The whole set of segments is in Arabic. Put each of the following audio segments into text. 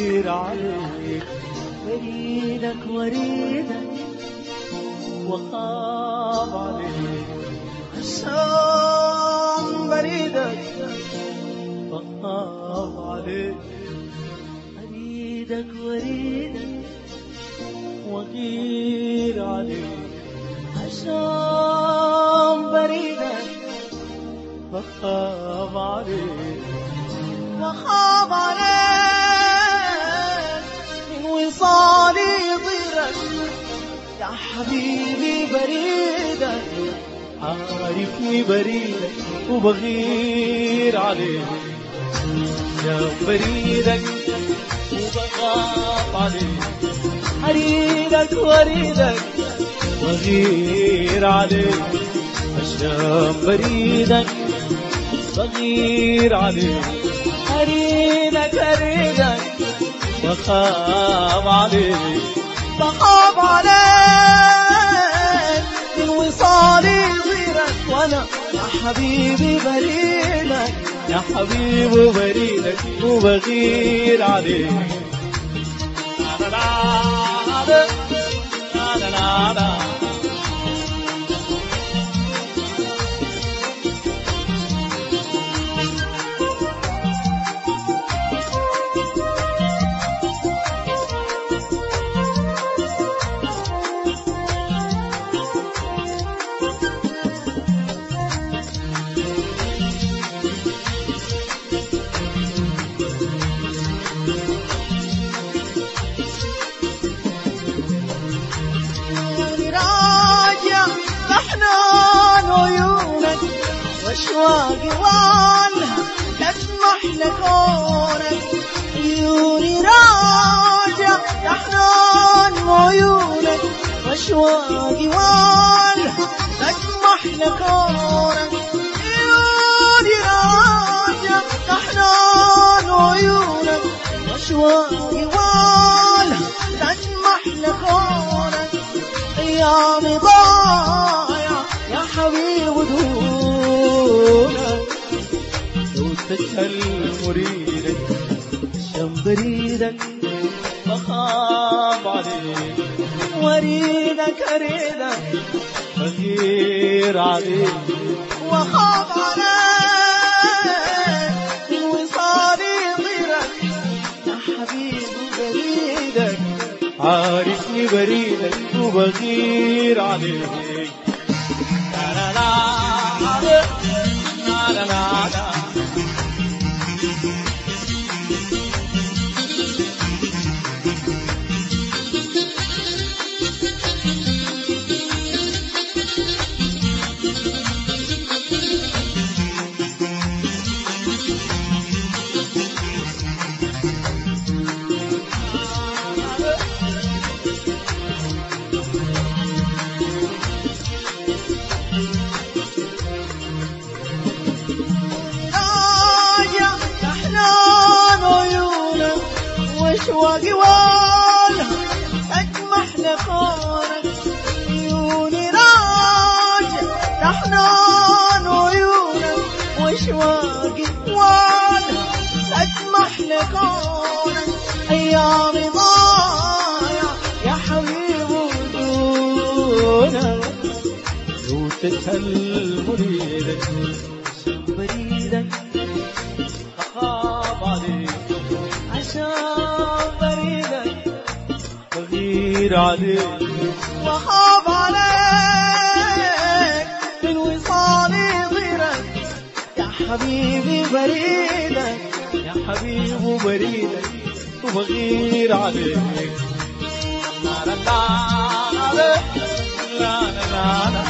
بغير عليك. بريدك وريدك وخاف عليك. عشان بريدك وخاف عليك. أريدك وريدك وغير عليك. عشان بريدك وخاف عليك. وخاف حبيبي بريدك عارفني بريدك وبغير عليك. يا بريدك وبخاف عليك. أريدك وريدك بغير عليك. عشان بريدك بغير عليك. أريدك أريدك بخاف عليك. بخاف عليك من وصالي ضيرك وأنا يا حبيبي بريدك يا حبيب وبريدك وبغير عليك. والها تسمح لكونك عيوني راجع بحنان عيونك واشواقي والها تسمح لكونك عيوني راجع بحنان عيونك واشواقي والها تسمح لكونك ايامي ضايعة تسأل مريدك شم بريدك بخاف عليك وريدك أريدك بغير عليك. واخاف عليك من وصالي غيرك. يا حبيب بريدك عارفني بريدك وبغير عليك. لو تسأل مريدك بريدك أخاف عليك عشان بريدك بغير عليك وخاف عليك من وصالي غيرك يا حبيبي بريدك يا حبيب وبريدك وبغير عليك لا لا لا لا لا لا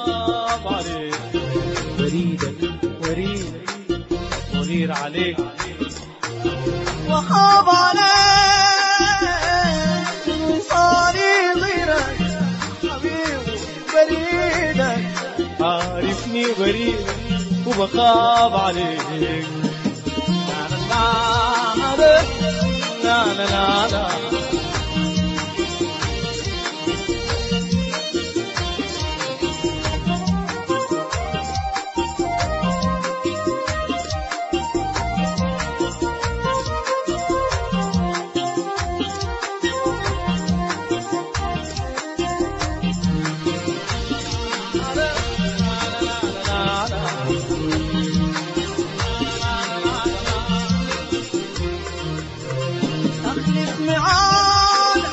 ونير عليك وخاب عليك وصالي غيرك حبيبي بريدك عارفني بريدك وبخاف عليك لا لا لا لا لا لا لا أخلف معاك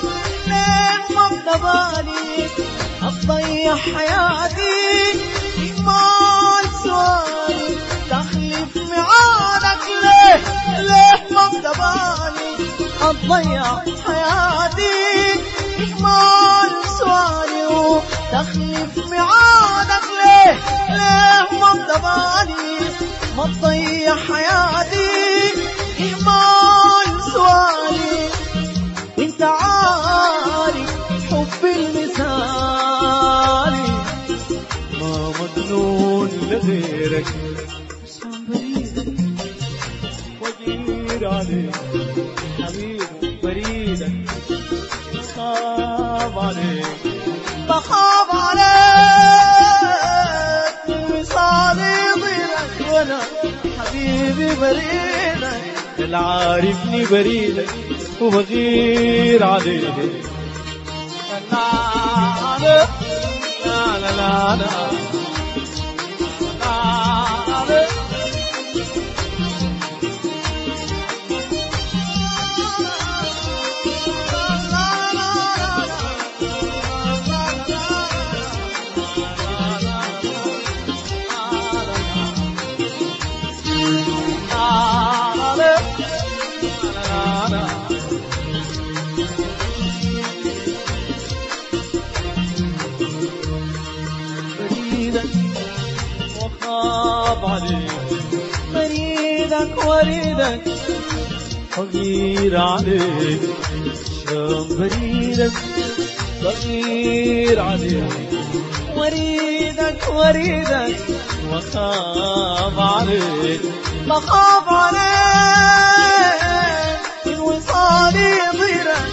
لين ما بضبالي أضيع حياتي إيمان سؤالي. تخلف معاك ليه؟ ليه ما بضبالي أضيع حياتي إيمان سؤالي. تخلف مجنون لغيرك بريدك وجير عليك حبيب بريدك خاف عليك بخاف عليك وصالي ضيرك وأنا حبيبي بريدك العارفني بريدك وبغير عليك لا لا لا لا بريدك وخاف عليك. بريدك وريدك وغير عليك. شام بريدك بغير عليك. وريدك وريدك وخاف عليك. بخاف عليك. من وصالي ضيرك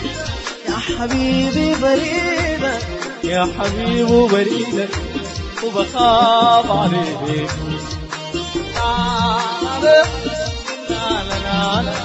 يا حبيبي بريدك يا حبيب بريدك وبخاف عليك لا لا لا لا